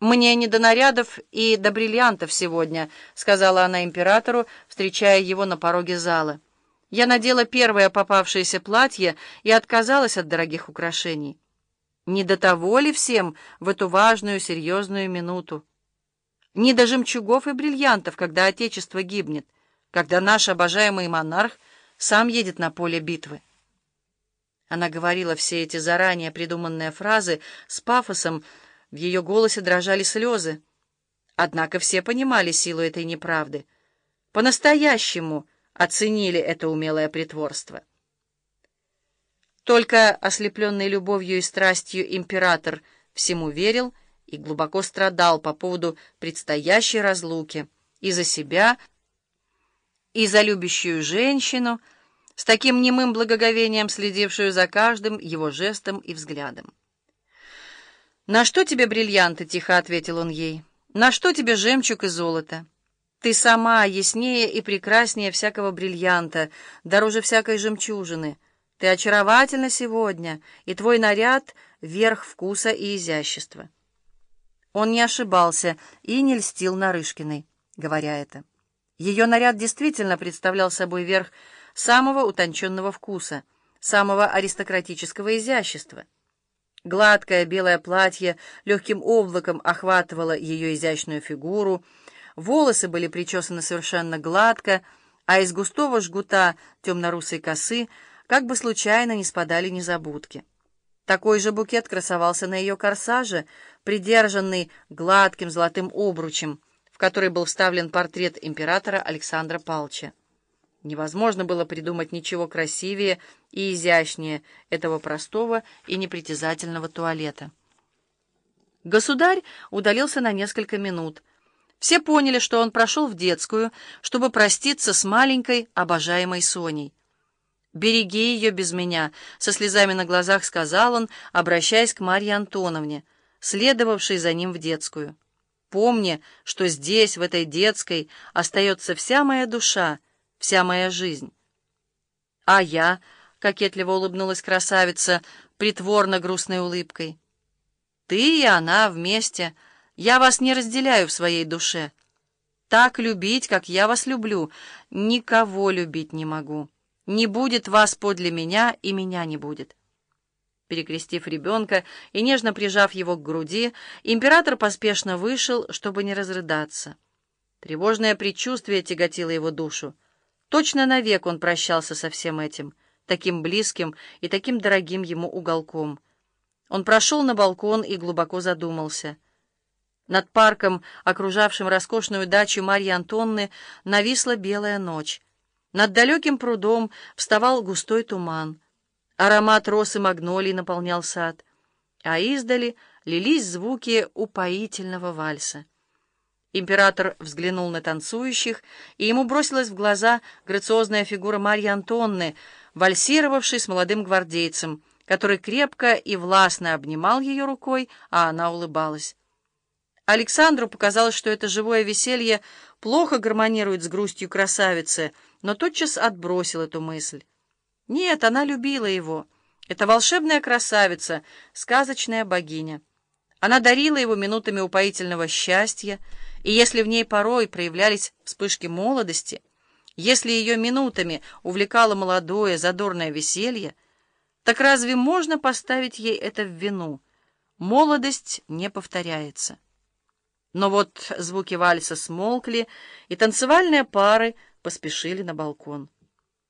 «Мне не до нарядов и до бриллиантов сегодня», — сказала она императору, встречая его на пороге зала. «Я надела первое попавшееся платье и отказалась от дорогих украшений. Не до того ли всем в эту важную, серьезную минуту? Не до жемчугов и бриллиантов, когда Отечество гибнет, когда наш обожаемый монарх сам едет на поле битвы». Она говорила все эти заранее придуманные фразы с пафосом, в ее голосе дрожали слезы. Однако все понимали силу этой неправды. По-настоящему оценили это умелое притворство. Только ослепленный любовью и страстью император всему верил и глубоко страдал по поводу предстоящей разлуки и за себя, и за любящую женщину, с таким немым благоговением следившую за каждым его жестом и взглядом. «На что тебе бриллианты?» — тихо ответил он ей. «На что тебе жемчуг и золото? Ты сама яснее и прекраснее всякого бриллианта, дороже всякой жемчужины. Ты очаровательна сегодня, и твой наряд — верх вкуса и изящества». Он не ошибался и не льстил Нарышкиной, говоря это. Ее наряд действительно представлял собой верх самого утонченного вкуса, самого аристократического изящества. Гладкое белое платье легким облаком охватывало ее изящную фигуру, волосы были причесаны совершенно гладко, а из густого жгута темно-русой косы как бы случайно не спадали незабудки. Такой же букет красовался на ее корсаже, придержанный гладким золотым обручем, в который был вставлен портрет императора Александра Палча. Невозможно было придумать ничего красивее и изящнее этого простого и непритязательного туалета. Государь удалился на несколько минут. Все поняли, что он прошел в детскую, чтобы проститься с маленькой, обожаемой Соней. «Береги ее без меня», — со слезами на глазах сказал он, обращаясь к Марье Антоновне, следовавшей за ним в детскую. «Помни, что здесь, в этой детской, остается вся моя душа, вся моя жизнь». «А я...» — кокетливо улыбнулась красавица, притворно грустной улыбкой. «Ты и она вместе. Я вас не разделяю в своей душе. Так любить, как я вас люблю, никого любить не могу. Не будет вас подле меня, и меня не будет». Перекрестив ребенка и нежно прижав его к груди, император поспешно вышел, чтобы не разрыдаться. Тревожное предчувствие тяготило его душу. Точно навек он прощался со всем этим — таким близким и таким дорогим ему уголком. Он прошел на балкон и глубоко задумался. Над парком, окружавшим роскошную дачу Марьи Антонны, нависла белая ночь. Над далеким прудом вставал густой туман. Аромат роз и магнолий наполнял сад, а издали лились звуки упоительного вальса. Император взглянул на танцующих, и ему бросилась в глаза грациозная фигура Марьи Антонны, вальсировавшей с молодым гвардейцем, который крепко и властно обнимал ее рукой, а она улыбалась. Александру показалось, что это живое веселье плохо гармонирует с грустью красавицы, но тотчас отбросил эту мысль. Нет, она любила его. Это волшебная красавица, сказочная богиня. Она дарила его минутами упоительного счастья, и если в ней порой проявлялись вспышки молодости, если ее минутами увлекало молодое, задорное веселье, так разве можно поставить ей это в вину? Молодость не повторяется. Но вот звуки вальса смолкли, и танцевальные пары поспешили на балкон.